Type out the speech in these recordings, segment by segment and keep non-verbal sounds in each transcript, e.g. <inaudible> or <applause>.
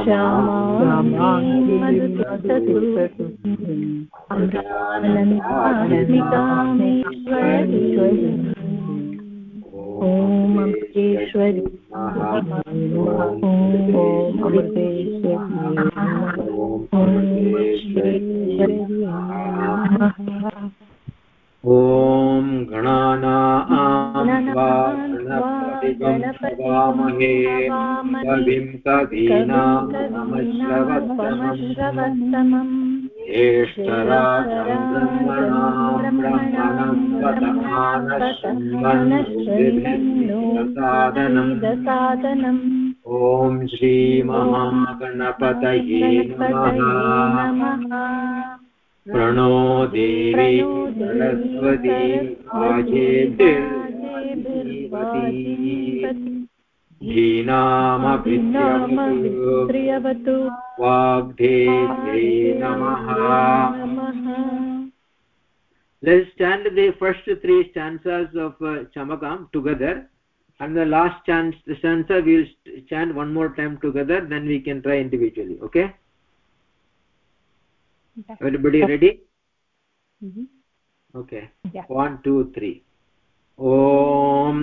श्यामानन्दास्मितामेश्वरी ॐ अमृतेश्वरी ॐ अमृतेश्वरी ॐ गणानामहे कविं कवीनामश्रवत्तमम् ज्येष्ठराजं ब्रह्मणां ब्रह्मणं ॐ श्रीमहागणपतये नमः प्रणो देवी सरस्वती धीनामभिद्रियवतु वाग्धेभ्यै नमः Let's stand the first three stanzas of uh, Chamakam together and the last stanza we'll chant one more time together then we can try individually okay everybody ready mm -hmm. okay yeah. one two three ॐ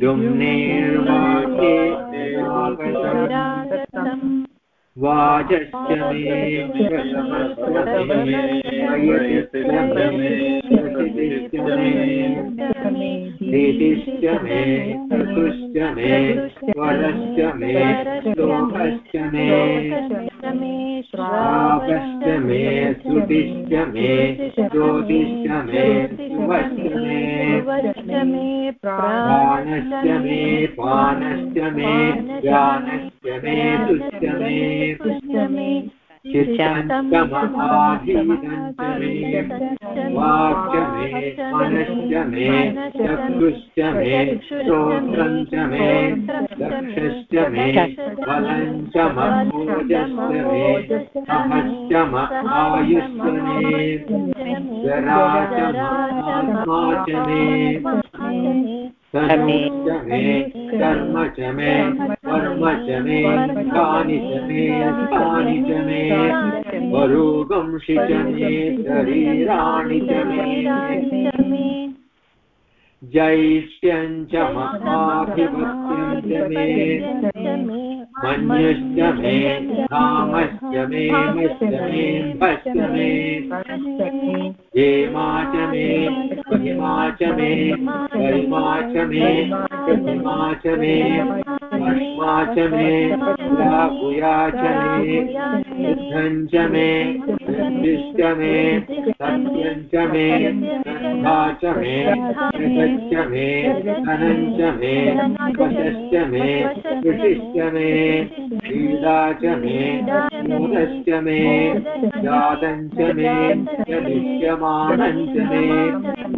द्युम्नेर्वाचे वाचश्च मे नीतिश्च मे चतुश्च मे वरश्च मे श्लोकश्च मे श्रावश्च मे श्रुतिश्च मे ज्योतिश्च मे शुभश्च मे प्राणश्च मे पानश्च मे ज्ञानश्च मे तुश्च मे तुश्च मे। वाक्च मे मनश्च मे चक्षुश्च मे श्रोत्रञ्च मे दक्षश्च मे बलञ्च मभोजश्च मे सहश्च आयुश्च मे जरा च च मे तनुश्च मे कर्म च मे कर्म च मे कानि च मे स्थानि च मे वरुगंषि मे शरीराणि च मे जैष्ठ्यं च महाधिपत्यं च मे मन्युश्च मे कामश्च मे मश्च मे भश्च मे हेमा च मे महिमा च मे गरिमा च मे प्रतिमा च मे भस्मा च भूया मे बुद्धं मे बुद्धिश्च मे सत्यं च मे श्रद्धा मे धनञ्च मे वशश्च मे कृषिश्च मे क्रीडा च मे मोदश्च मे जातं च मे जनिष्यमानं च मे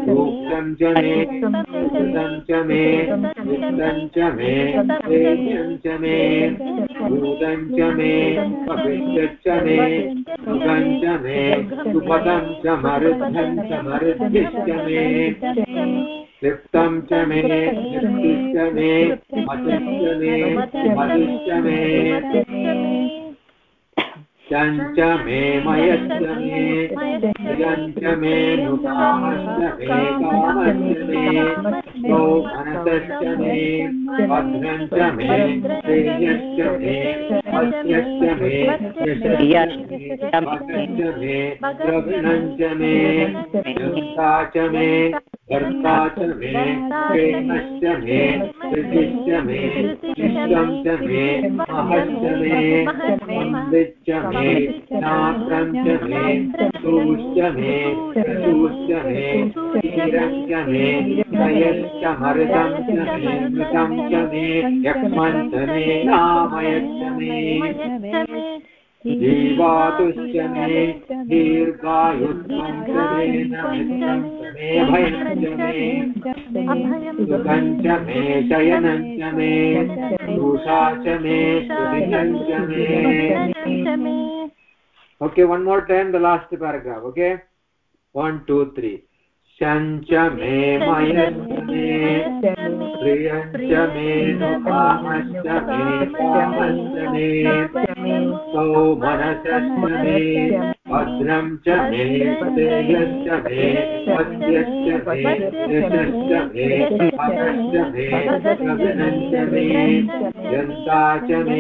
भोक्तं च मे कृतं च मे वित्तं च मे वेद्यं च मे भूतं च मे भविष्यच्च मे च मे सुपदं च मरुद्धं च मरुद्भिश्च मे लिप्तं च मे निष्टिश्च मे मतिश्च मे चञ्च मे मयश्च मे प्रियञ्च मे नुकामश्च मे कामश्च मे शोभनतश्च मे यशश्च मे प्रवीणञ्च मे युक्ता च मे कर्ता च मे प्रेमश्च मे धृतिश्च मे विश्वं च मे महश्च मे संविच्च मे च मे सूश्च मे प्रसूश्च मे क्षीरश्च मे त्रयश्च मरुतं च मे मृतं च मे यक्ष्मं च मे मे जीवातुश्च मे मे मे मे मे मे दूषा च मे सुदिनं च मे Okay, one more time, the last paragraph, okay? One, two, three. शञ्च मे मयश्च मे प्रियञ्च मे कामश्च मे कामश्च मे सौमनसश्च मे भद्रं च मे श्रेयश्च मे वद्यश्च मे यशश्च मे हतश्च मे प्रविनश्च मे यन्ता च मे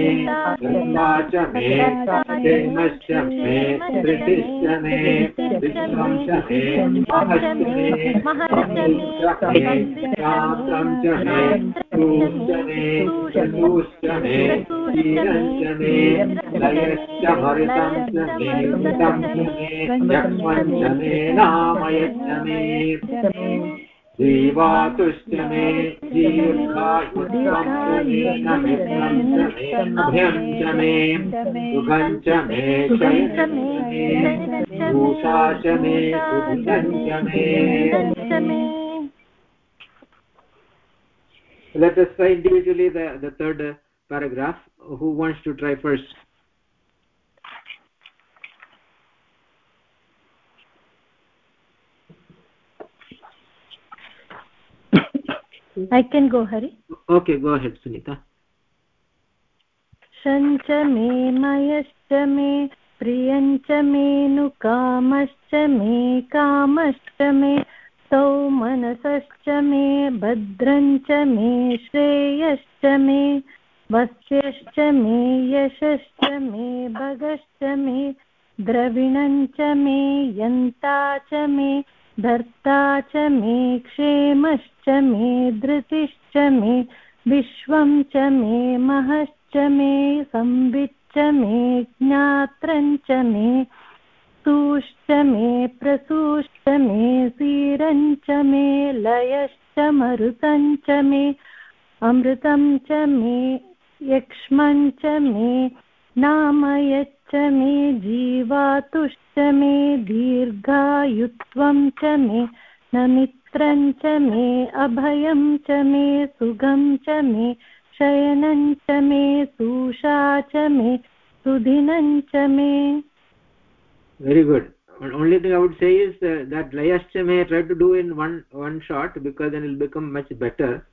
यन्ता च मे क्षेमश्च मे धृतिश्च मे विश्वं च मे महश्च मे शास्त्रं च मे सूश्च मे चतुश्च मे क्षीरञ्च मे लयश्च भरितं च मे मृतं च मे यक्ष्मं मे जीवातुश्च च मे सुखं च मे शयनं मे भूषा च मे सुदिनं च मे Let us try individually the, the third uh, paragraph. Who wants to try first? I can go, Hari. Okay, go ahead, Sunita. शञ्च मे मयश्च मे प्रियञ्च मे नुकामश्च मे कामश्च मे सौमनसश्च मे भद्रञ्च मे श्रेयश्च मे वस्यश्च मे यशश्च मे भगश्च मे द्रविणञ्च मे यन्ता च मे धर्ता च मे क्षेमश्च मे धृतिश्च मे विश्वं च मे महश्च मे संविच्च मे ज्ञात्रञ्च मे स्तूश्च मे प्रसूश्च मे सीरञ्च मे लयश्च मरुतञ्च मे अमृतं च मे यक्ष्मञ्च मे नामयच्च मे जीवातुश्च मे दीर्घायुत्वं च मे नमित्रं च मे अभयं च मे सुगं च मे शयनं च मे सूषा च मे सुधिनं च मे very good only thing i would say is uh, that layascha may try to do in one one shot because then it will become much better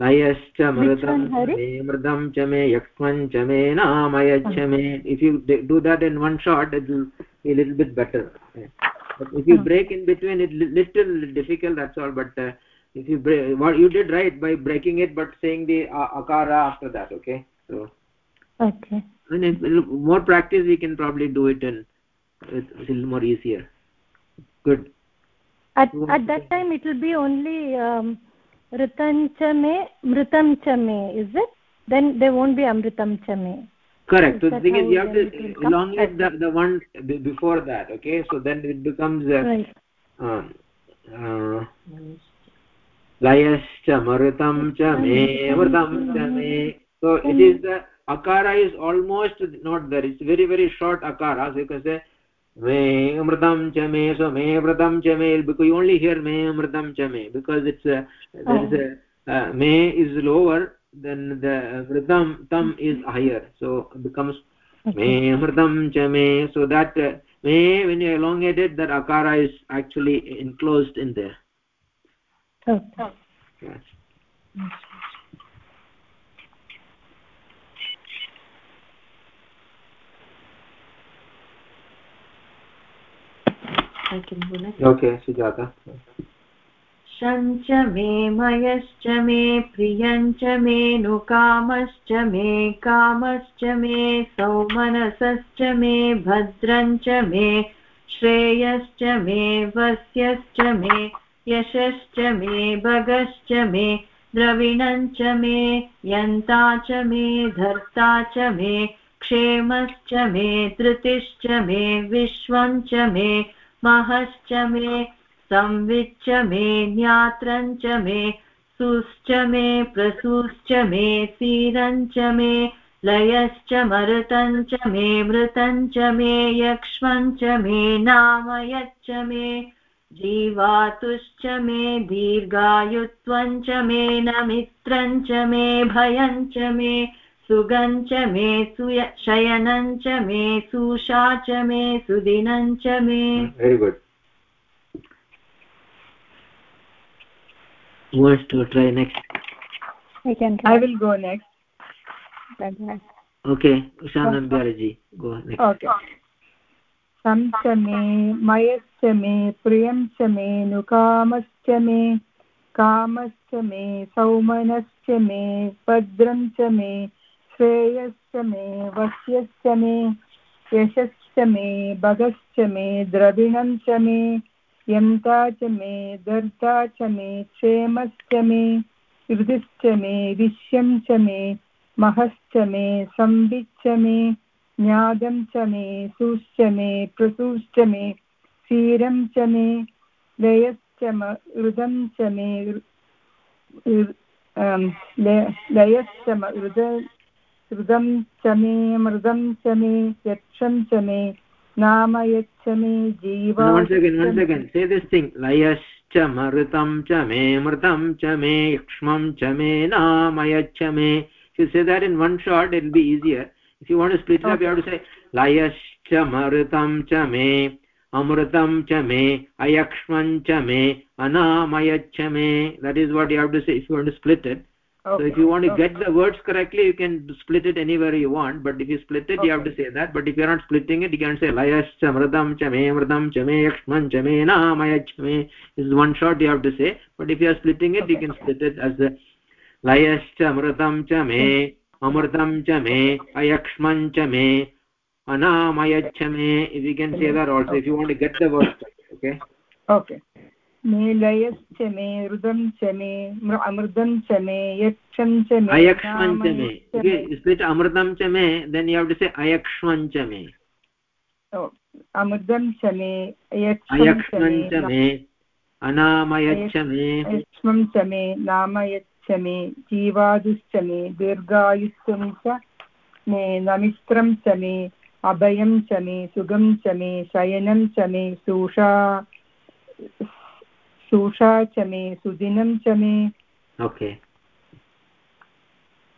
mardam me mrdam cha me yakman cha me namayach me if you do that in one shot it will be a little bit better. But if you break in between it little difficult that's all. But uh, if you break what you did right by breaking it but saying the uh, akara after that okay? So okay. And if more practice we can probably do it in it's a little more easier. Good. At, at that time it will be only um, ritam cha me mritam cha me is it then there won't be amritam cha me correct so the thing is you have to elongate the, the one before that okay so then it becomes uh, right. um, uh, layascha marutam cha me amritam cha me so it is the akara is almost not there it's very very short akara so you can say me amritam cha me so me amritam cha me because you only hear me amritam cha me because it's a, there is a uh, me is lower then the amritam tam is higher. So it becomes me amritam cha me. So that uh, me when you elongate it that akara is actually enclosed in there. Okay. Yes. Sujata. शञ्च मे मयश्च मे प्रियञ्च मे नुकामश्च मे कामश्च मे सौमनसश्च मे भद्रञ्च मे श्रेयश्च मे वस्यश्च मे यशश्च मे भगश्च मे द्रविणञ्च मे यन्ता च मे धर्ता च मे क्षेमश्च मे धृतिश्च मे विश्वं च मे महश्च मे संविच्च मे ज्ञात्रञ्च मे, सुश्च मे, प्रसूश्च मे, सीरञ्च मे, लयश्च मरुतञ्च मे, मृतञ्च मे, यक्ष्मञ्च मे, नामयच्च मे, जीवातुश्च मे, दीर्घायुत्वञ्च मे, नमित्रञ्च मे, भयञ्च मे सुगं च मे सुय मे सुषा मे सुदिनं मे। Very good word to try next I will go next okay Ushanand ji go next सं च मे मयश्च मे प्रियं मे नुकामश्च मे कामश्च मे सौमनश्च मे भद्रं मे श्रेयश्च मे वश्यश्च मे यशश्च मे भगश्च मे, द्रविणं च मे, यन्ता च मे, दर्ता च मे क्षेमश्च मे हृदिश्च मे विश्यं च मे, महश्च मे संविच्च मे ज्ञादं च मे, सुश्च मे, प्रसूश्च मे, क्षीरं च मे, लयश्च हृदं च मे लयश्च हृद हृदं च मे मृदं च मे यक्षं च मे नाम यच्च मे जीवा once again once again say this thing layascha marutam cha me mritam cha me yakshmam cha me namayaccha me if you say that in one shot it will be easier if you want to split it up you have to say layascha marutam cha me amrutam cha me ayakshman cha me anamayaccha me that is what you have to say if you want to split it okay. so if you want to okay. get the words correctly you can split it anywhere you want but if you split it okay. you have to say that but if you're not splitting it you can say layascha mridam chame me chame cha me yakshman cha me namaya is one shot you have to say but if you are splitting it you can split it as the layascha chame chame ayakshman chame anamaya chame. if you can say mm-hmm. that also if you want to get the words okay okay मे लयश्च मे रुदं च मे अमृतं च मे यक्षं च मे। अयक्ष्मं च मे split अमृतं च मे then you have to say अयक्ष्मं च मे। अमृतं च मे अयक्ष्मं च मे अनामयच्छ मे। अयक्ष्मं च मे नामयच्छ मे जीवादुश्च मे दीर्घायुत्वं च मे नमित्रं च मे अभयं च मे सुगं च मे शयनं च मे सूषा Susha Chame, Sudinam Chame. Okay.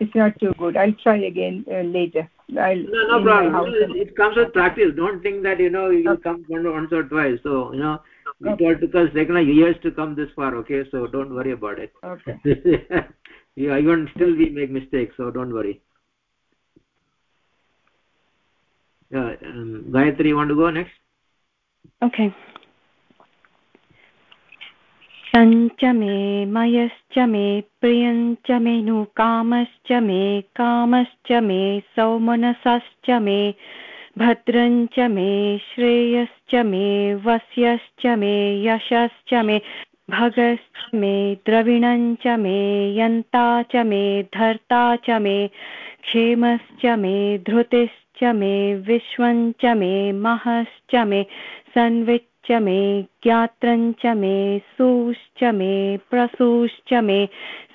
It's not too good. I'll try again uh, later. I'll, no, no problem. No, it comes with practice. Don't think that, you know, you okay. come once or twice. So, you know, okay. it took us taken years to come this far, okay? So don't worry about it. Okay. <laughs> yeah, even still we make mistakes, so don't worry. Yeah, um, Gayatri, you want to go next? Okay. सञ्च मे मयश्च मे प्रियञ्च मे नु कामश्च मे कामश्च मे सौमनसश्च मे भद्रञ्च मे श्रेयश्च मे वस्यश्च मे यशश्च मे भगश्च मे द्रविणञ्च मे यन्ता च मे धर्ता च मे क्षेमश्च मे धृतिश्च मे विश्वञ्च मे महश्च मे मे ज्ञात्रञ्च मे सूश्च मे प्रसूश्च मे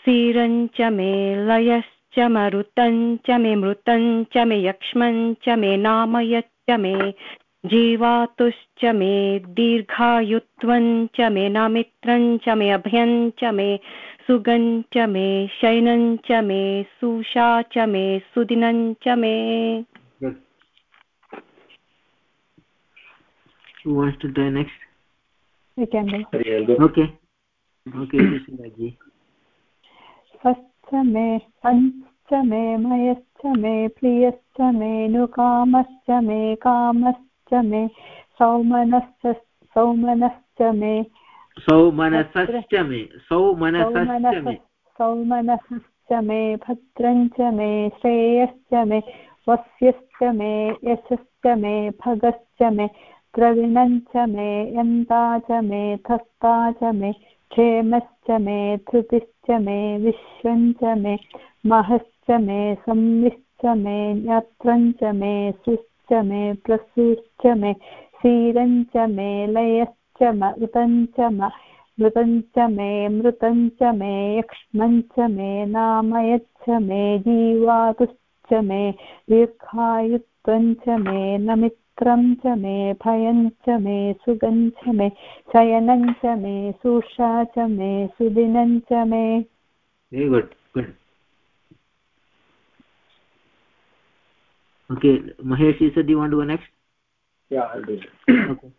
सीरञ्च मे लयश्च मरुतञ्च मे मृतञ्च मे यक्ष्मञ्च मे नामयच्च मे जीवातुश्च मे दीर्घायुत्वञ्च मे नामित्रञ्च मे अभयञ्च मे सुगञ्च मे शयनञ्च मे सुषा च मे सुदिनञ्च मे Who wants to try next? We can do. Okay. Okay, मे हंश्च मे मयश्च मे प्रियश्च मे नुकामश्च मे कामश्च मे सौमनश्च सौमनश्च मे सौमनसश्च मे सौमनसश्च सौमनसश्च मे भद्रञ्च मे श्रेयश्च मे वस्यश्च मे यशश्च मे भगश्च मे द्रविणं च मे, यन्ता च मे थस्ता च मे, क्षेमश्च मे, धृतिश्च मे विश्वं च मे, महश्च मे, संविश्च मे ज्ञात्रं च मे, सुश्च मे प्रसूश्च मे क्षीरं च मे, लयश्च मृतं च मृतं च मे मृतं च मे यक्ष्मं च मे, नामयच्छ मे, जीवातुश्च मे दीर्घायुत्वं च मे नमित्रं च मे भयं च मे सुगं च मे शयनं च मे सुषा च मे सुदिनं च मे very good good okay mahesh you said you want to go next yeah i'll do it okay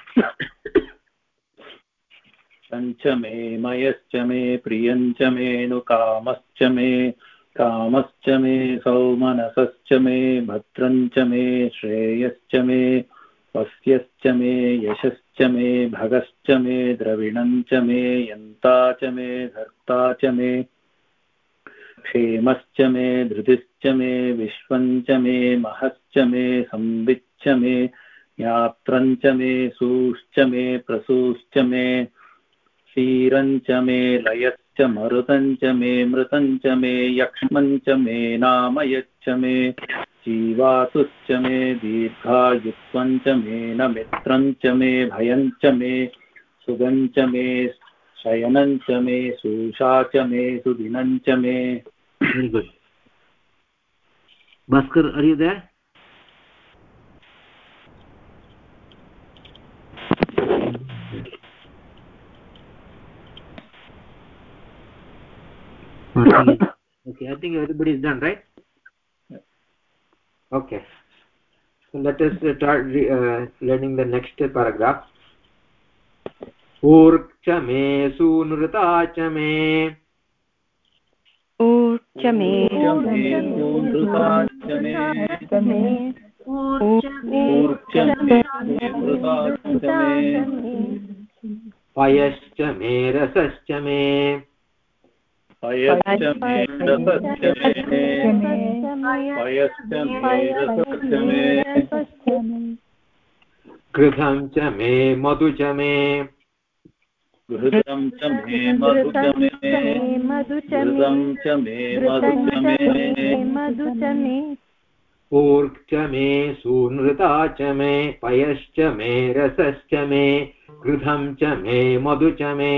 पञ्च मे मयश्च मे प्रियञ्च मे नु कामश्च मे कामश्च मे सौमनसश्च मे, भद्रञ्च मे, श्रेयश्च मे वस्यश्च मे, यशश्च मे, भगश्च मे, द्रविणञ्च मे, यन्ता च मे, धर्ता च मे, क्षेमश्च मे, धृतिश्च मे, विश्वञ्च मे, महश्च मे संविच्च मे, यात्रञ्च मे, सूश्च मे, प्रसूश्च मे क्षीरं च मे, लयश्च मरुतं च मे मृतं मे यक्ष्मं मे नामयच्च मे जीवातुश्च मे दीर्घायुत्वं च मे न मित्रं च मे भयं च मे सुगं च मे शयनं च मे सूषा च मे सुदिनं च मे। Bhaskar, are okay i think everybody is done right okay so let us start uh, learning the next paragraph ऊर्च मे सूनृता च मे ऊर्च मे सूनृता च मे ऊर्च मे सूनृता च मे पयश्च मे रसश्च मे घृतं च मे मधु च मे घृतं च मे मधु च मे मधु च घृतं च मे मधु च मे मधु च मे ऊर्क् च मे सूनृता च मे पयश्च मे रसश्च मे घृतं च मे मधु च मे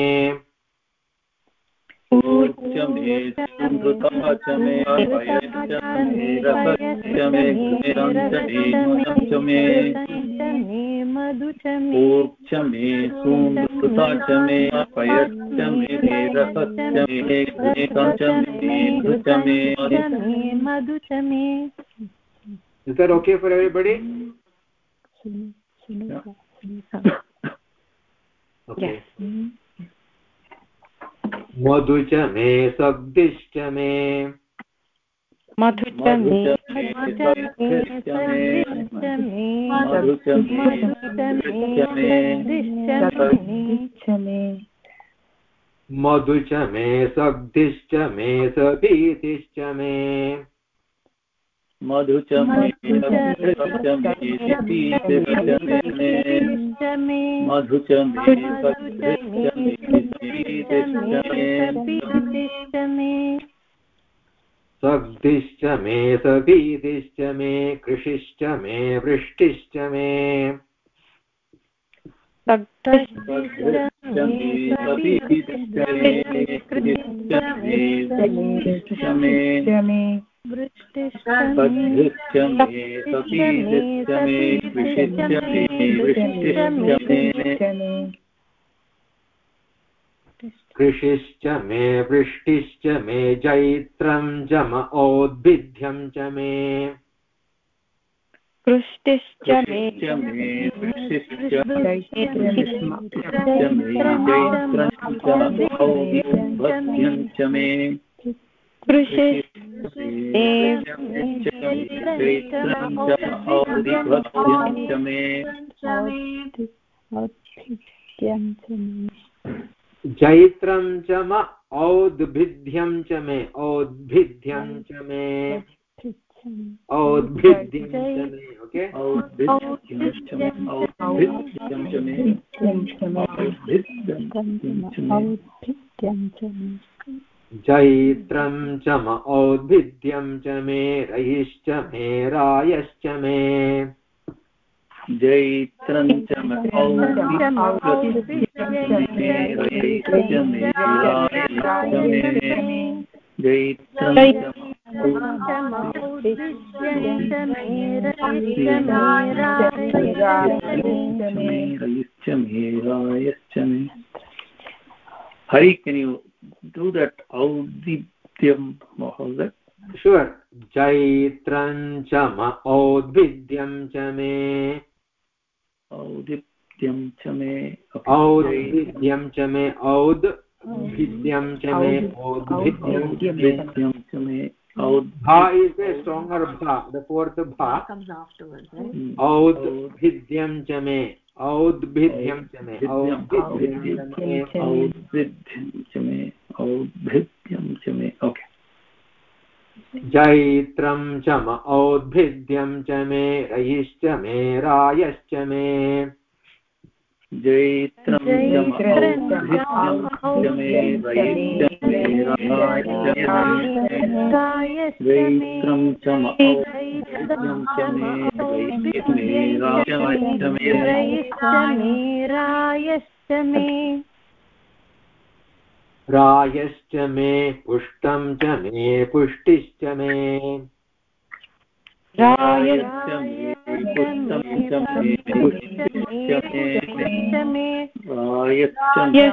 ऊर्च मे सूनृता च मे पयश्च मे रसश्च मे घृतं च मे मधु च मे च मे ऊर्च मे सूनृता च मे पयश्च मे रसश्च मे घृतं च मे मधु च मे मधु च मे is that okay for everybody? Okay. मधु च मे सब्दिश्च मे मधु च मे मधु च मे सब्दिश्च मे सभीतिश्च मे मधु च मे सब्दिश्च मे मधु च मे सब्दिश्च मे सब्दिश्च कृषिश्च मे वृष्टिश्च मे वृष्टिश्च मे बद्धिश्च मे सपीतिश्च मे कृषिश्च मे वृष्टिश्च मे कृषिश्च मे वृष्टिश्च मे। जम औद्भिद्यं च मे कृष्टिश्च मे वृष्टिश्च मे च मे। च मे। जैत्रं च म औद्भिद्यं च मे औद्भिद्यं च मे। औद्भिद्यं च मे okay औद्भिद्यं च मे औद्भिद्यं च मे औद्भिद्यं च मे। जैत्रं च म औद्भिद्यं च मे रयिश्च मे रायश्च मे। जैत्रं च म औद्भिद्यं मे रयिश्च मे रायश्च मे जैत्रं रयिश्च मे रायश्च मे do that औदित्यं च मे औदित्यं च मे औद्भिद्यं च मे औद्भिद्यं च मे औद्भिद्यं च मे hmm. औद्भिद्यं च मे औद्भिद्यं च मे औद्भिद्यं च मे ओके जैत्रं च म औद्भिद्यं च मे रयिश्च मे रायश्च मे। जैत्रं च मे रयिश्च मे रयिश्च मे। रायश्च मे पुष्टं च मे पुष्टिश्च मे। रायश्च मे पुष्टं च मे पुष्टिश्च मे। रायश्च मे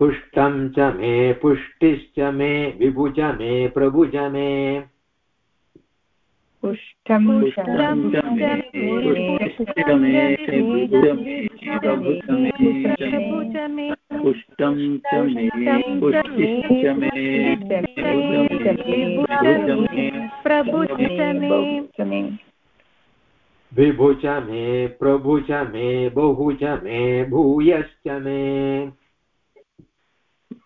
पुष्टं च मे पुष्टिश्च मे विभुज मे प्रभुज मे। पुष्टं पुष्टं च मे पुष्टिश्च मे प्रभुज च मे बहुज मे भूयश्च मे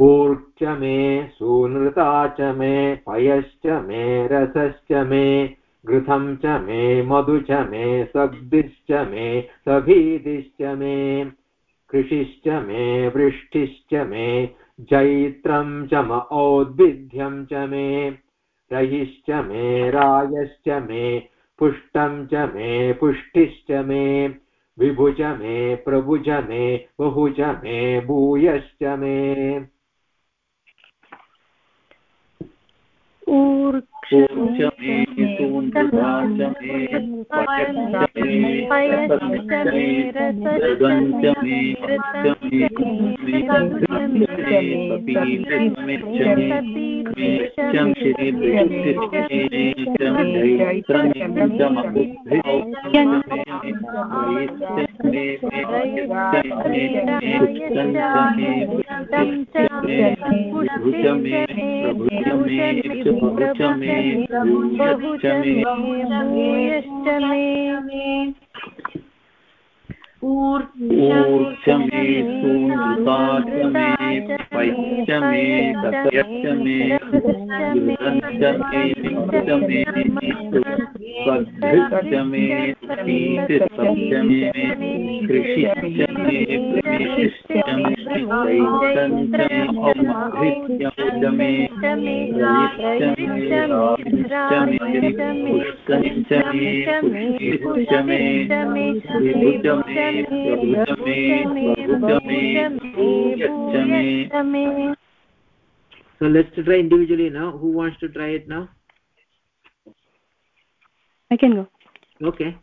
ऊर्च मे सूनृता च मे पयश्च मे, रसश्च मे, घृतं च मे, मधु च मे सग्दिश्च मे सभीदिश्च मे, कृषिश्च मे, वृष्टिश्च मे, जैत्रं च म औद्भिद्यं च मे रयिश्च मे, रायश्च मे, पुष्टं च मे, पुष्टिश्च मे, विभुज मे, प्रभुज मे, बहुज मे, भूयश्च मे। ऊर्च मे सून्द्रुता च मे पयश्च मे रसश्च मे मृगञ्च मे घृतञ्च मे ऊर्च मे सूनृता मे पयश्च मे सस्यश्च मे घृतञ्च मे विभुज मे स्वद्भिश्च मे पीतिस्तश्च मे कृषिश्च मे प्रमेशिश्च मे दैतञ्च मे औद्भिद्यं च मे रयिश्च मे राविश्च मे पुष्टञ्च मे पुष्टिश्च मे विभुज मे प्रभुज मे प्रभुज मे भूयश्च मे so let's try individually now who wants to try it now i can go okay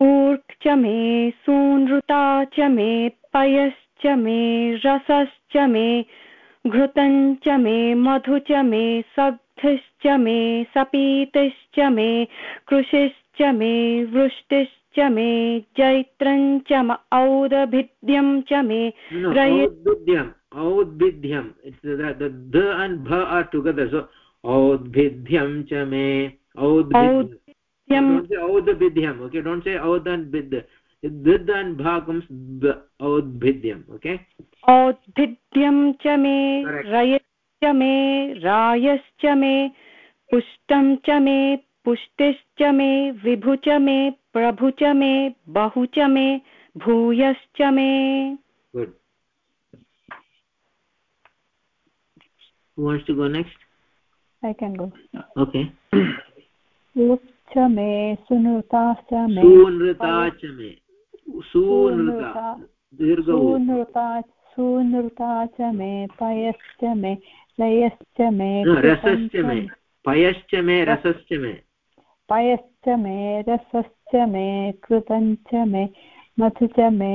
ऊर्क् च मे सूनृता च मे पयश्च मे रसश्च मे घृतं च मे मधु च मे सब्धिश्च मे सपीतिश्च मे कृषिश्च मे वृष्टिश्च मे जैत्रं च औदभिद्यं च मे औद्भिद्यम् औद्भिद्यम् the the and bha are together so औद्भिद्यं च मे औद्भिद्यं don't say औद्भिद्यम् okay don't say औद and bid did and bha comes औद्भिद्यम् okay औद्भिद्यं च मे रयश्च मे रायश्च मे पुष्टं च मे पुष्टिश्च मे विभु च मे प्रभु च मे बहु च मे भूयश्च मे good who wants to go next i can go okay उच्च मे सुनृता च मे। सुनृता च मे। सुनृता सुनृता सुनृता च मे पयश्च मे लयश्च मे रसश्च मे। पयश्च मे रसश्च मे। पयश्च मे रसश्च मे कृतञ्च मे मधु च मे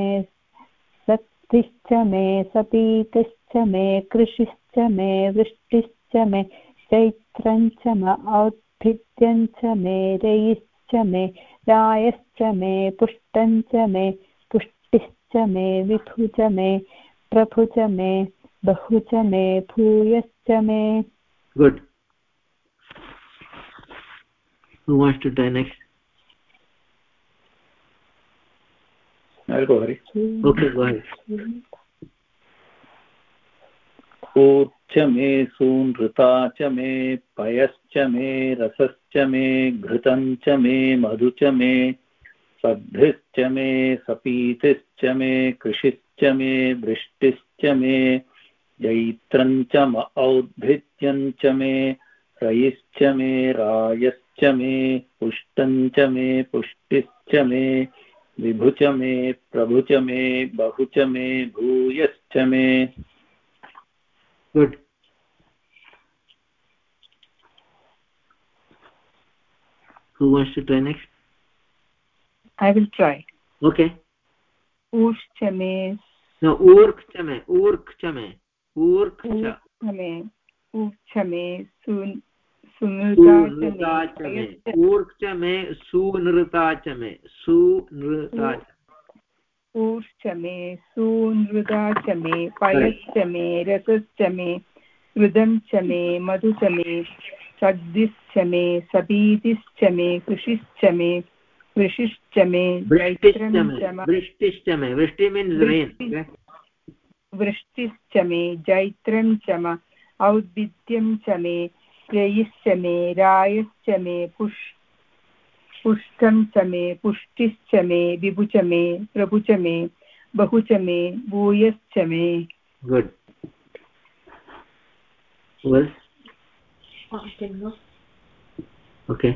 शक्तिश्च मे सपीतिश्च मे कृषिश्च मे वृष्टिश्च मे चैत्रञ्च म औद्भिद्यञ्च मे रयिश्च मे रायश्च मे पुष्टञ्च मे पुष्टिश्च मे विभु च मे प्रभु च मे बहु च मे भूयश्च मे। Good who wants to try next? I'll go hari. Okay go ahead. ऊर्च मे सूनृता च मे, पयश्च मे, रसश्च मे, घृतं च मे, मधु च मे, सद्भिश्च मे, सपीतिश्च मे, कृषिश्च मे, वृष्टिश्च मे, जैत्रं च म च मे, रयिश्च मे, रायश्च मे, पुष्टं च मे, पुष्टिश्च मे, विभु च मे, प्रभु च मे बहुच मे, भूयश्च मे। Good who wants to try next i will try okay may no urk च मे urk च मे urk च मे ऊर्च मे सुन सुनृता च मे पयश्च मे रसश्च मे हृदं च मे मधु च मे सद्दिश्च मे सबीतिश्च मे कृषिश्च मे वृषिश्च मे वृष्टिश्च मे वृष्टि मीन्स् रेन् वृष्टिश्च मे जैत्रं च म औद्भिद्यं च मे श्रेयश्च मे रायश्च मे पुष् पुष्टं च मे पुष्टिश्च मे विभु च मे प्रभु च मे बहु च मे भूयश्च मे। गुड् okay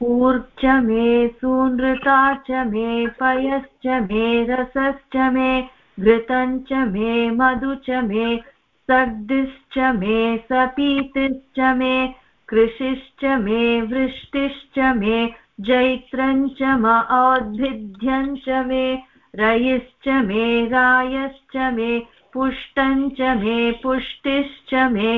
ऊर्च मे सूनृता च मे पयश्च मे रसश्च मे घृतं च मे मधु च मे सग्दिश्च मे सपीतिश्च मे कृषिश्च मे वृष्टिश्च मे जैत्रं च म औद्भिद्यं च मे रयिश्च मे रायश्च मे पुष्टं च मे पुष्टिश्च मे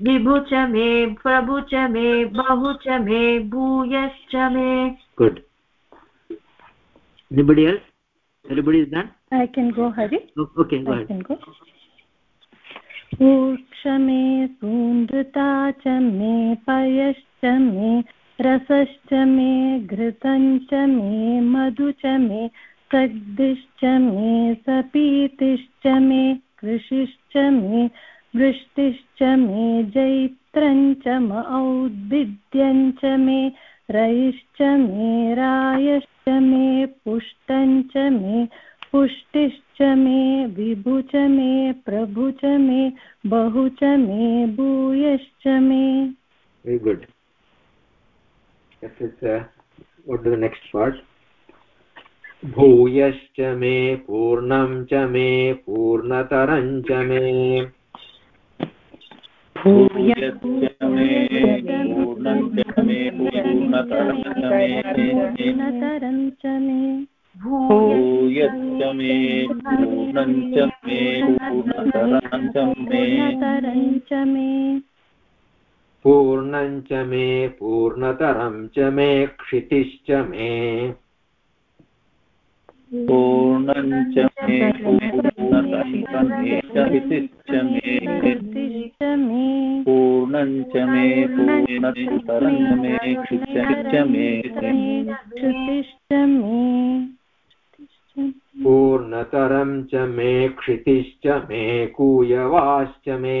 विभु च मे प्रभु च मे बहु च मे भूयश्च मे। Good. Anybody else? Everybody is done? I can go hari. Okay go I can go. ऊक्षमे सून्दृता च मे पयश्च मे रसश्च मे, घृतं च मे, मधु च मे सग्दिश्च मे, सपीतिश्च मे, कृषिश्च मे, वृष्टिश्च मे, जैत्रं च म औद्भिद्यं च मे, रयिश्च मे, रायश्च मे, पुष्टं च मे, पुष्टिश्च मे, विभु च मे, प्रभु च मे, बहु च मे, भूयश्च मे। Very good. That is uh, what is the next part भूयश्च मे पूर्णं च मे पूर्णतरं च मे भूयश्च मे पूर्णं च मे पूर्णतरं च मे भूयश्च मे पूर्णं च मे पूर्णतरं च मे पूर्णं च मे पूर्णतरं च मे क्षितिश्च मे। पूर्णं च मे पूर्णतरं च मे पूर्णं च मे पूर्णतरं मे। क्षितिश्च मे। च मे क्षितिश्च मे कूयवाश्च मे पूर्णतरं च मे क्षितिश्च मे। पूर्णतरं च मे।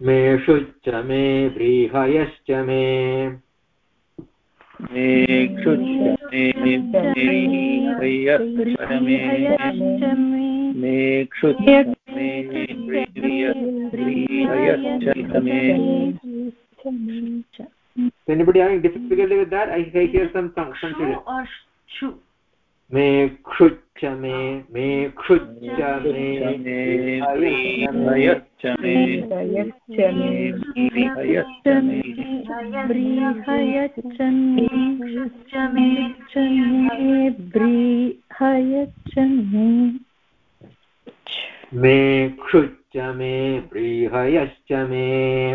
मे शुच्च मे व्रीहयश्च मे। मेक्षुच्च मे व्रीहयश्च मे। मेक्षुच्च मे व्रीहयश्च मे। Anybody having difficulty with that? I, I hear some function or shu मे क्षुच्च मे मे क्षुच्च मे व्रीहयश्च मे व्रीहयश्च मे मे क्षुच्च मे व्रीहयश्च मे मेक्षुच्च मे व्रीहयश्च मे मेक्षुच्च मे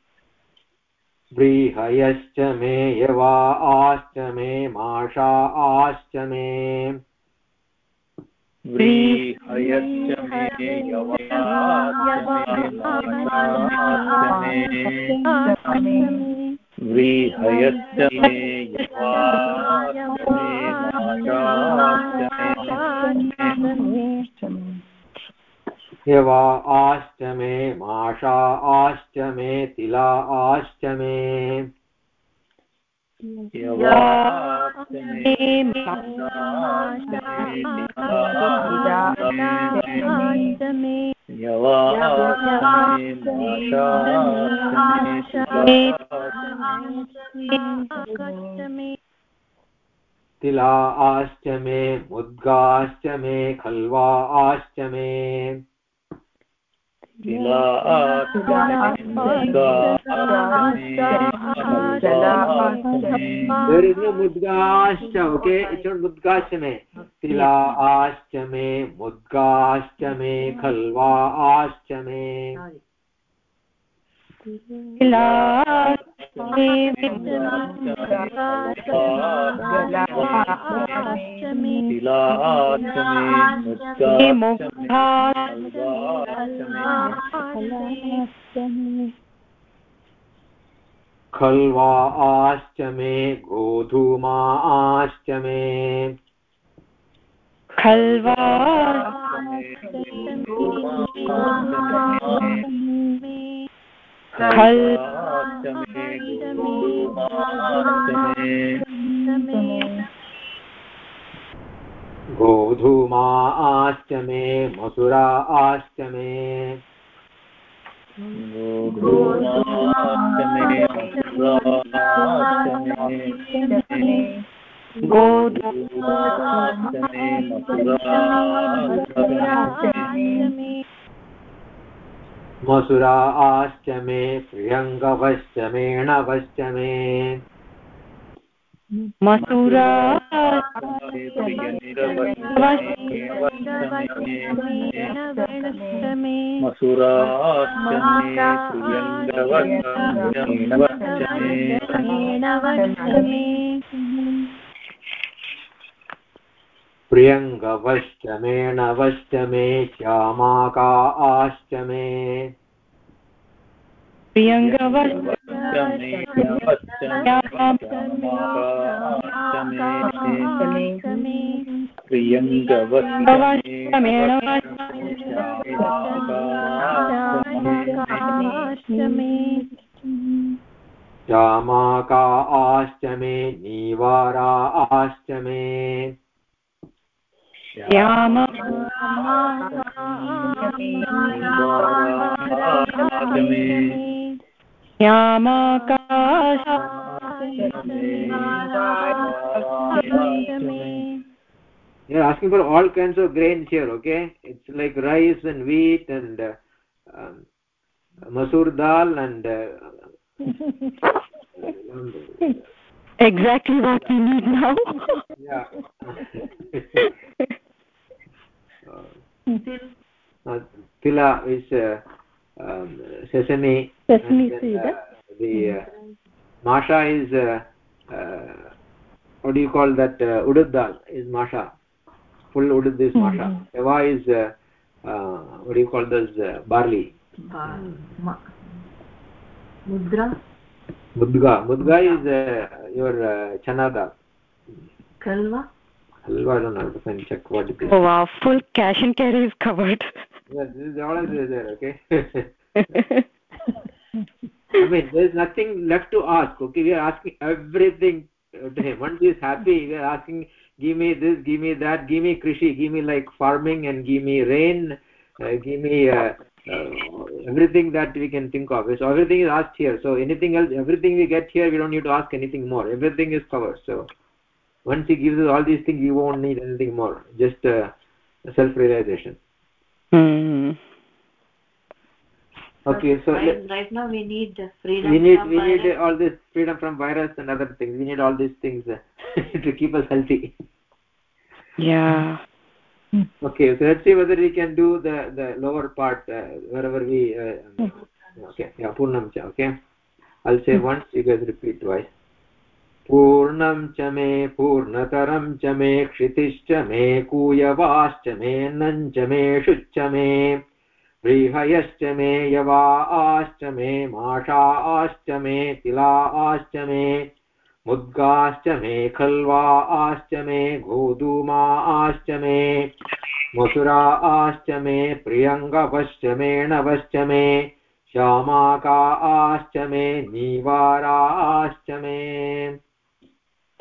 व्रीहयश्च मे यवा आश्च मे माषा आश्च मे। व्रीहयश्च मे व्रीहयश्च मे यवाश्च मे यवा आश्च मे माषा आश्च मे तिला आश्च मे तिला आश्च मे मुद्गाश्च मे खल्वा आश्च मे मुद्गाश्च ओके मुद्गाश्च मे तिला आश्च मे मुद्गाश्च मुद्गा खल्वा आश्च मे गोधूमा आश्च मे गोधूमाश्च मे गोधूमा आश्च मे मसुरा आश्च मे मसुरा आश्च मे प्रियङ्गवश्च मेणवश्च मे मथुरा प्रियङ्गवश्च मे नवश्च मे श्यामाका आश्च मे श्यामाका आश्च मे नीवारा आश्च मे Shyam श्यामाकाश You're asking for all kinds of grains here, okay? It's like rice and wheat and uh, um, masoor dal and uh, <laughs> exactly what we need now yeah. <laughs> <laughs> uh, tila is uh, um, sesame. Sesame seed, uh, the uh, masha is uh, uh, what do you call that? Uh, udad dal is masha. Full udad is masha. Mhm. Eva is uh, uh, what do you call this? Uh, barley. mudra Mudga. Mudga is uh, your uh, chana dal. kalva I don't know. Can check what oh wow full cash and carry is covered Yes, this is all is there. Okay. <laughs> I mean, there is nothing left to ask. Okay, we are asking everything to him. Once he is happy, we are asking, give me this, give me that, give me krishi, give me like farming, and give me rain, uh, give me uh, uh, everything that we can think of. So everything is asked here. So anything else, everything we get here, we don't need to ask anything more. Everything is covered. So once he gives us all these things, we won't need anything more. Just uh, self-realization. hmm. Okay, so. right, right now we need freedom we need from we need all this freedom from virus and other things we need all these things uh, <laughs> to keep us healthy yeah okay so let's see whether we can do the the lower part uh, wherever we uh, okay yeah purnam cha okay i'll say once you guys repeat twice पूर्णं च मे पूर्णतरं च मे क्षितिश्च मे कूयवाश्च मे नञ्च मे शुच्च मे व्रीहयश्च मे यवाश्च मे माषाश्च मे तिलाश्च मे मुद्गाश्च मे खल्वाश्च मे गोधूमाश्च मे मसुराश्च मे प्रियङ्गवश्च मे नवश्च मे श्यामाकाश्च मे नीवाराश्च मे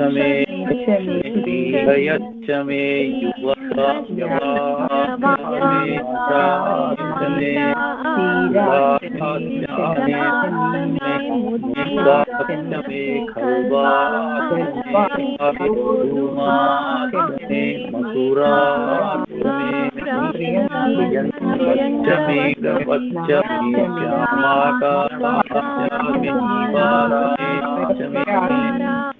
प्रियङ्गवच्च मे गवच्च मे श्यामाकाश्च मे निवाराश्च मे च मे पूर्णतरं मे क्षितिश्च मे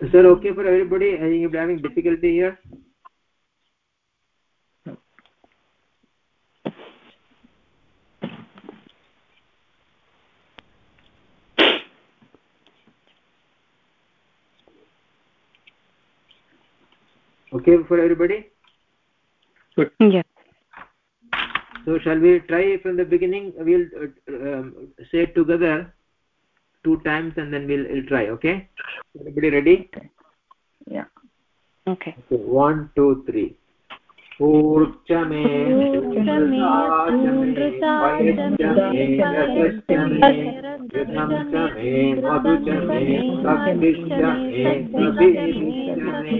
is that okay for everybody are you having difficulty here okay for everybody yeah so shall we try from the beginning we'll uh, um, say it together two times and then we'll, we'll try okay everybody ready yeah okay, okay one two three ऊर्च मे पयश्च मे रसश्च मे घृतं च मे मधु च मे सब्दिश्च मे सभीश्च मे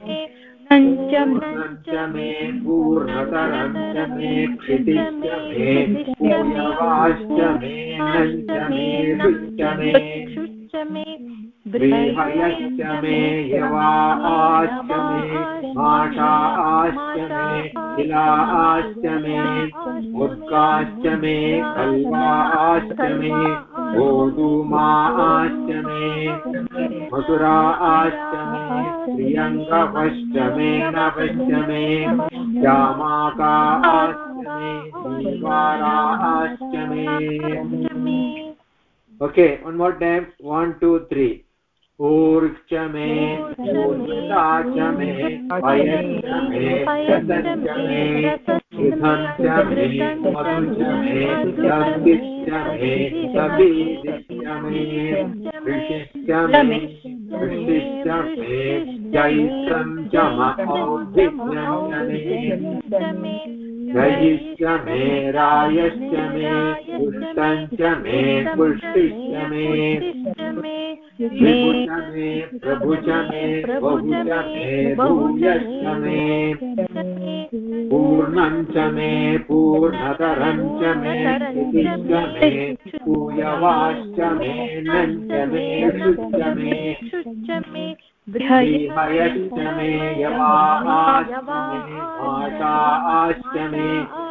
पूर्णञ्च मे पूर्णतरं च मे क्षितिश्च मे पूयवाश्च मे नञ्च मे शुश्च मे बृहयश्च मे यवाश्च मे माषाश्च मे शिलाश्च मे मे गोधूमाश्च मे मधुराश्च मे प्रियङ्गवश्च मे नवश्च मे श्यामाकाश्च मे दीवाराश्च मे okay one more time. One two three. ऊर्च मे ऊर्जा च मे पयश्च मे रसश्च मे घृतं च मे मधु मे लब्धिश्च मे सबीदिश्च मे ऋषिश्च मे वृष्टिश्च मे चैत्रं च मौद्भिज्यं मे रयिश्च मे रायश्च मे पुष्टिश्च मे मे प्रभु च मे बहु च मे भूयश्च मे पूर्णं च मे पूर्णतरं च मे क्षितिश्च मे पूयवाश्च मे नञ्च मे शुश्च मे बृहयश्च मे यवाश्च मे आशाश्च मे मे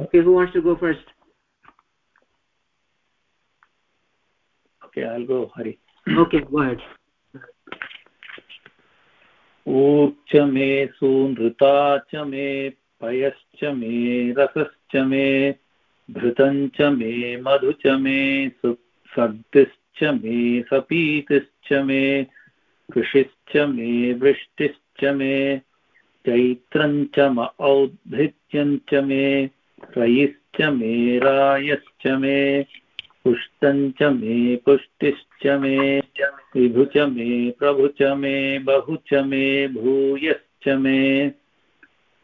okay who wants to go first? Okay i'll go hari. Okay go ahead. ऊर्च मे सूनृता च मे पयश्च मे रसश्च मे घृतं च मे मधु च मे सद्दिश्च मे सपीतिश्च मे कृषिश्च मे वृष्टिश्च मे चैत्रं च म च मे रयिश्च मे रायश्च मे, पुष्टं च मे, पुष्टिश्च मे, विभु मे, प्रभु च मे, बहु च मे, भूयश्च मे,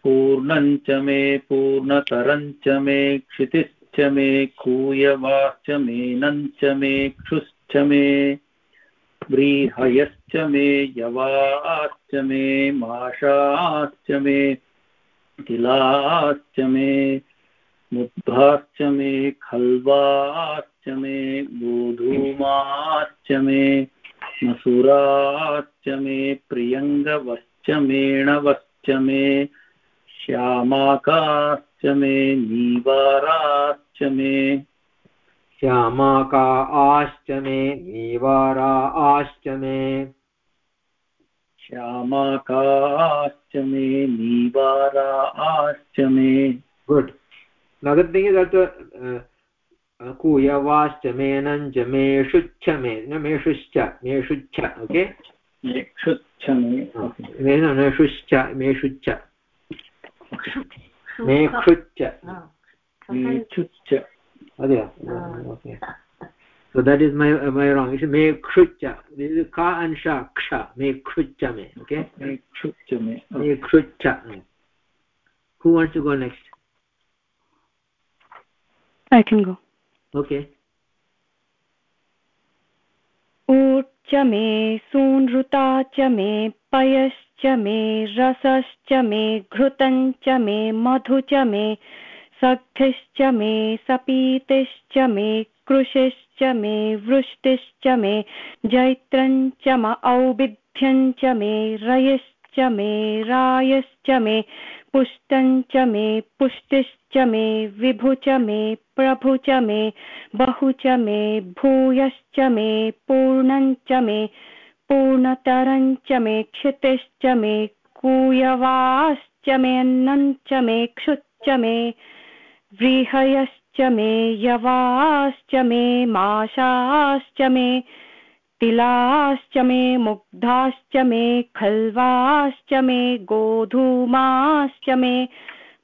पूर्णं च मे, पूर्णतरं च मे, क्षितिश्च मे, कूयवाश्च मे नञ्च मे, क्षुश्च मे, व्रीहयश्च मे, यवाश्च मे माषाश्च मे, तिलाश्च मे मुद्भाश्च मे खल्वाश्च मे गोधूमाश्च मे मसुराश्च मे प्रियङ्गवश्च मेणवश्च मे श्यामाकाश्च मे नीवाराश्च मे। श्यामाकाश्च मे नीवाराश्च मे। श्यामाकाश्च मे नीवाराश्च मे। good now the thing is that uh, कूयवाश्च मेनञ्च मेषुच्छ मे मेषुश्च मेषुच्छ ओके मेन मेषुश्च मेषुच्च मेक्षुच्च मेक्षुच्च okay so that is my uh, my wrong it's mekshucha this is ka and sha ksha mekshucha me okay मेक्षुच्च मे mekshucha who wants to go next i can go. Okay. रयश्च मे सूनृता च मे पयश्च मे रसश्च मे घृतञ्च मे मधु च मे सग्धिश्च मे सपीतिश्च मे कृशिश्च मे वृष्टिश्च मे जैत्रञ्च म औबिध्यञ्च मे रयश्च मे रायश्च मे पुष्टञ्च मे, पुष्टिश्च मे, विभु च मे, प्रभु च मे, बहु च मे, भूयश्च मे पूर्णञ्च मे पूर्णतरञ्च मे, क्षितिश्च मे, कूयवाश्च मे मे, क्षुच्च मे व्रीहयश्च मे, यवाश्च मे, माशाश्च मे तिलाश्च मे मुग्धाश्च मे खल्वाश्च मे गोधूमाश्च मे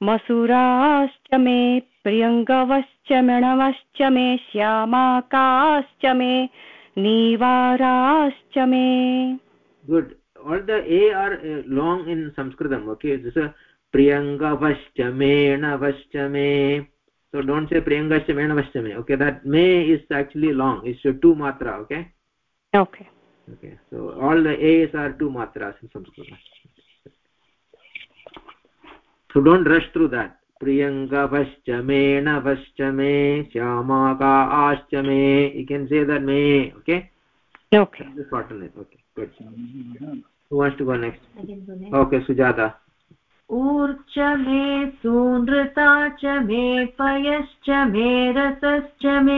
मसुराश्च मे प्रियङ्गवश्च मृणवश्च मे श्यामाकाश्च मे नीवाराश्च मे। Good all the A are long in Sanskrit okay प्रियङ्गवश्च मेणवश्च मे। सो डोण्ट् से प्रियङ्गश्च मेणवश्च मे okay that may is actually long is two मात्रा okay? Okay okay so all the a's are two matras in sanskrit so don't rush through that प्रियङ्गवश्च मे श्यामाकाश्च मे you can say that me okay okay shorten it okay good who wants to go next okay sujata ऊर्च मे सूनृता च मे पयश्च मे रसश्च मे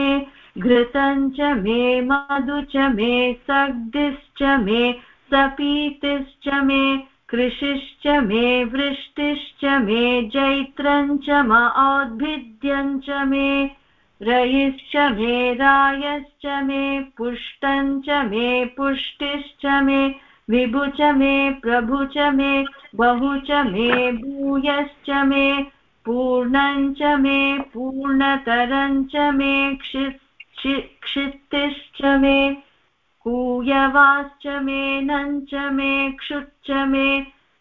घृतञ्च मे मधु च मे सग्धिश्च मे सपीतिश्च मे कृषिश्च मे वृष्टिश्च मे जैत्रञ्च म औद्भिद्यञ्च मे रयिश्च मे रायश्च मे पुष्टञ्च मे पुष्टिश्च मे विभु च मे प्रभु च मे बहु च मे भूयश्च मे पूर्णञ्च मे पूर्णतरञ्च मे क्षितिश्च मे कूयवाश्च मे नञ्च मे क्षुच्च मे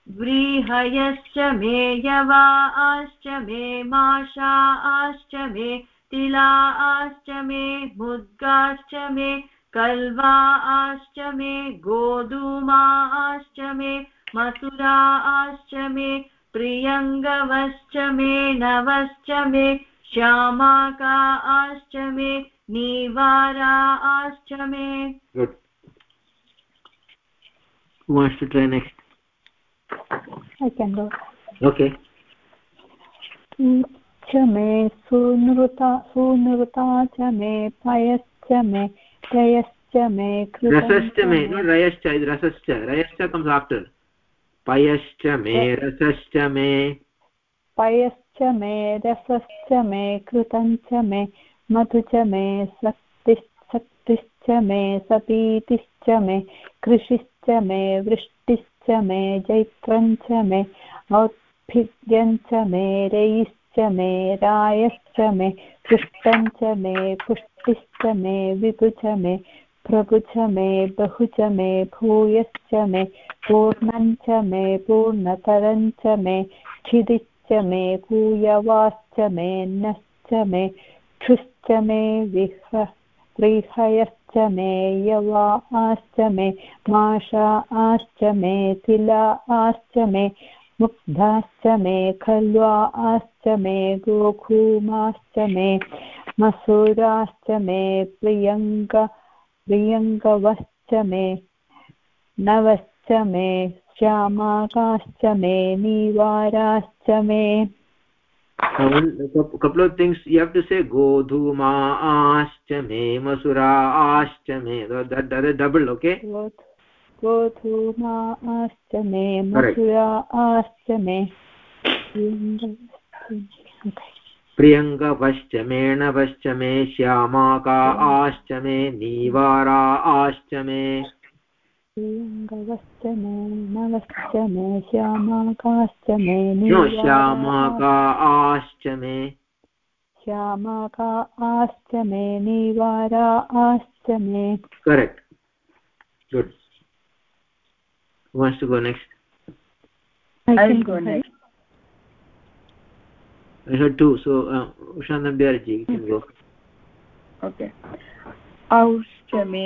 व्रीहयश्च मे यवाश्च मे माशाश्च मे तिलाश्च मे मुद्गाश्च मे कल्वाश्च मे गोधूमाश्च मे मथुराश्च मे प्रियङ्गवश्च मे नवश्च मे श्यामाकाश्च मे नीवाराश्च मे who wants to try next? I can go. okay. च मे सुनृता सुनृता च मे पयश्च मे रयश्च मे रसश्च मे रयश्च रसश्च रयश्च comes after. पयश्च मे रसश्च मे पयश्च मे रसश्च मे कृतञ्च मे मधु च मे शक्तिश्च मे सपीतिश्च मे कृषिश्च मे वृष्टिश्च मे जैत्रञ्च मे औद्भिद्यञ्च मे रयिश्च मे रायश्च मे पुष्टञ्च मे पुष्टिश्च मे विभु च मे प्रभु च मे बहु च मे भूयश्च मे पूर्णञ्च मे पूर्णतरञ्च मे क्षिदिश्च मे कूयवाश्च मे नश्च मे क्षुश्च मे विह व्रीहयश्च मे यवाश्च मे माशाश्च मे तिलाश्च मे मुग्धाश्च मे खल्वाश्च मे गोघूमाश्च मे मसूराश्च मे प्रियङ्ग प्रियङ्गवश्च मे नवश्च मे श्यामाकाश्च मे नीवाराश्च मे couple of things you have to say godhuma ascha me masura ascha me that that is double okay गोधूमाश्च मे मथुराश्च मे प्रियङ्गवश्च मेणवश्च मे श्यामाका आश्च मे नीवारा आश्च मे प्रियङ्गवश्च मे नवश्च मे श्यामाकाश्च मे श्यामाका आश्च मे श्यामाका आश्च मे नीवारा आश्च मे correct good Who wants to go next? I will go next. I heard two, so uh, Ushanambiyarji, you can go. Okay. औश्च मे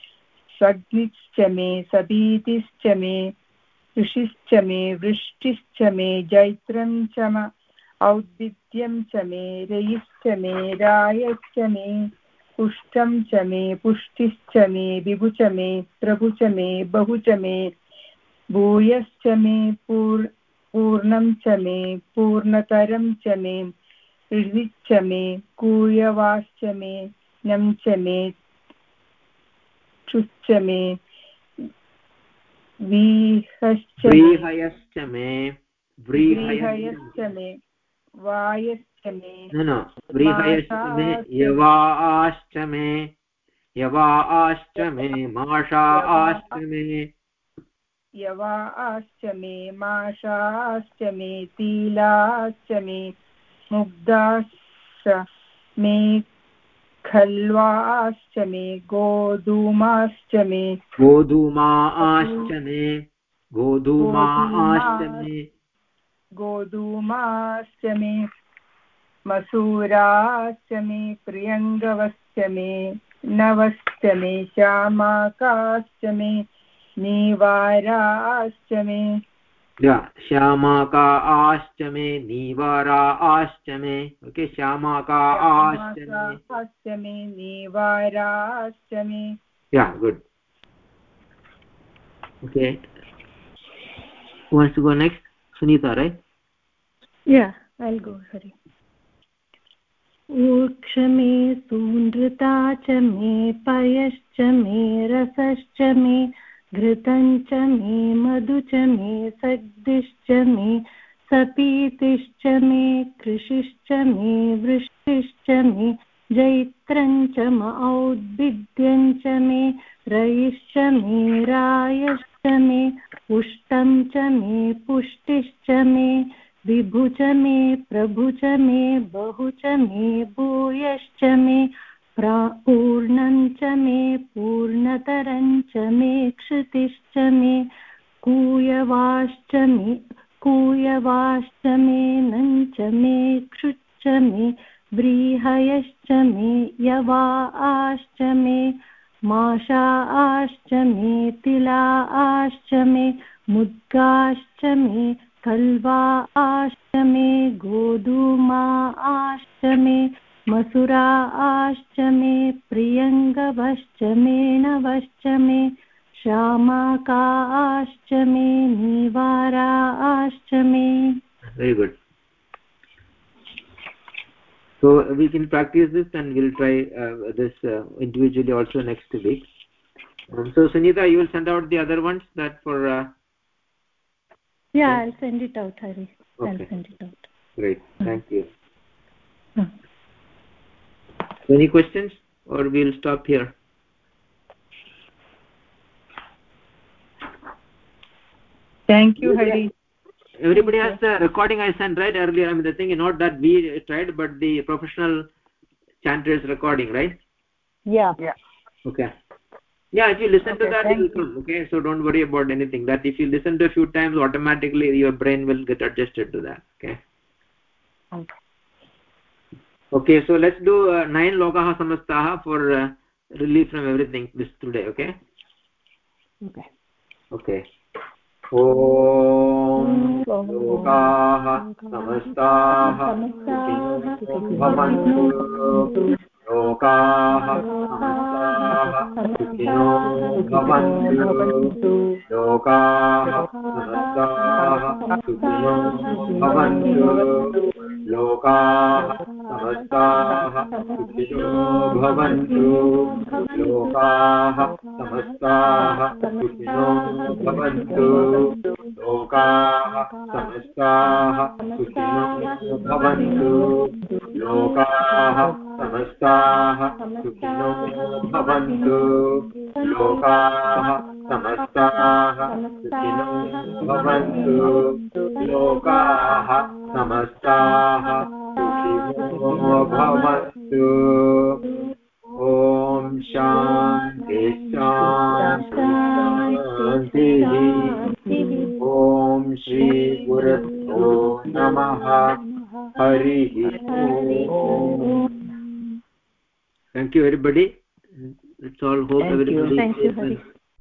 स्वग्निश्च मे सबीतिश्च मे, ऋषिश्च मे, वृष्टिश्च मे, जैत्रं च म औद्भिद्यं च मे, रयिश्च मे, रायश्च मे, पुष्टं च मे, पुष्टिश्च मे, विभु च मे, प्रभु च मे, बहु च मे, भूयश्च मे, पूर्, पूर्णं च मे, पूर्णतरं च मे ऋविश्च मे कूयवाश्च मे, नं च मे चुश्च मे। व्रीहश्च मे। व्रीहयश्च मे। वायश्च मे। न न व्रीहयश्च मे। यवाश्च मे। यवाश्च मे। माषाश्च मे। यवाश्च मे। माषाश्च मे। तीलाश्च मे। मुग्धाश्च मे। खल्वाश्च मे गोधूमाश्च मे। गोधूमाश्च मे गोधूमाश्च मे। गोधूमाश्च मे। मसूराश्च मे प्रियङ्गवश्च मे नवश्च मे श्यामाकाश्च मे नीवाराश्च मे। श्यामाका आश्च मे नीवारा आश्च मे ओके श्यामाका आश्च मे नीवाराश्च मे yeah good okay. Who wants to go next? Sunita right? Yeah i'll go sorry. ऊक्ष मे सूनृता च मे पयश्च मे रसश्च मे। घृतं च मे मधु च मे सग्दिश्च मे सपीतिश्च मे कृषिश्च मे वृष्टिश्च मे जैत्रं च म औद्भिद्यं च मे रयिश्च मे रायश्च मे पुष्टं च मे पुष्टिश्च मे विभु मे प्रभु च मे बहु च मे भूयश्च मे पूर्णं च मे पूर्णतरं च मे क्षितिश्च मे कूयवाश्च मे कूयवाश्च मे च मे क्षुच्च मे व्रीहयश्च मे यवा आश्च मे माषा आश्च मे तिला आश्च मे मुद्गाश्च मे कल्वा आश्च मे गोधूमा आश्च मे मसुरा आश्च मे प्रियङ्गवश्च मे नवश्च मे श्यामाका आश्च मे निवारा आश्च मे very good so we can practice this and we'll try uh, this uh, individually also next week um, so sunita you will send out the other ones that for uh, yeah i'll send it out hari okay. i'll send it out great thank you any questions? Or we'll stop here? Thank you hari. Everybody has the recording i sent right earlier? I mean the thing is not that we tried but the professional chanters recording right? Yeah. Yeah. Okay. Yeah if you listen okay, to that it will come okay? So don't worry about anything. That if you listen to a few times automatically your brain will get adjusted to that okay? Okay, okay so let's do uh, nine lokaha samastaha for uh, relief from everything this today okay okay okay ॐ लोकाः समस्ताः भवन्तु लोकाः समस्ताः सुखिनो भवन्तु लोकाः समस्ताः सुखिनो भवन्तु लोकाः समस्ताः सुखिनो भवन्तु। लोकाः समस्ताः सुखिनो भवन्तु। लोकाः समस्ताः सुखिनो भवन्तु। लोकाः समस्ताः सुखिनो भवन्तु। लोकाः समस्ताः सुखिनो भवन्तु। लोकाः समस्ताः सुखिनो भवन्तु ॐ शान्ति शान्तिः ॐ श्रीगुरुभ्यो नमः हरिः Thank you everybody. Let's all hope Thank everybody. you. Thank you, Hari.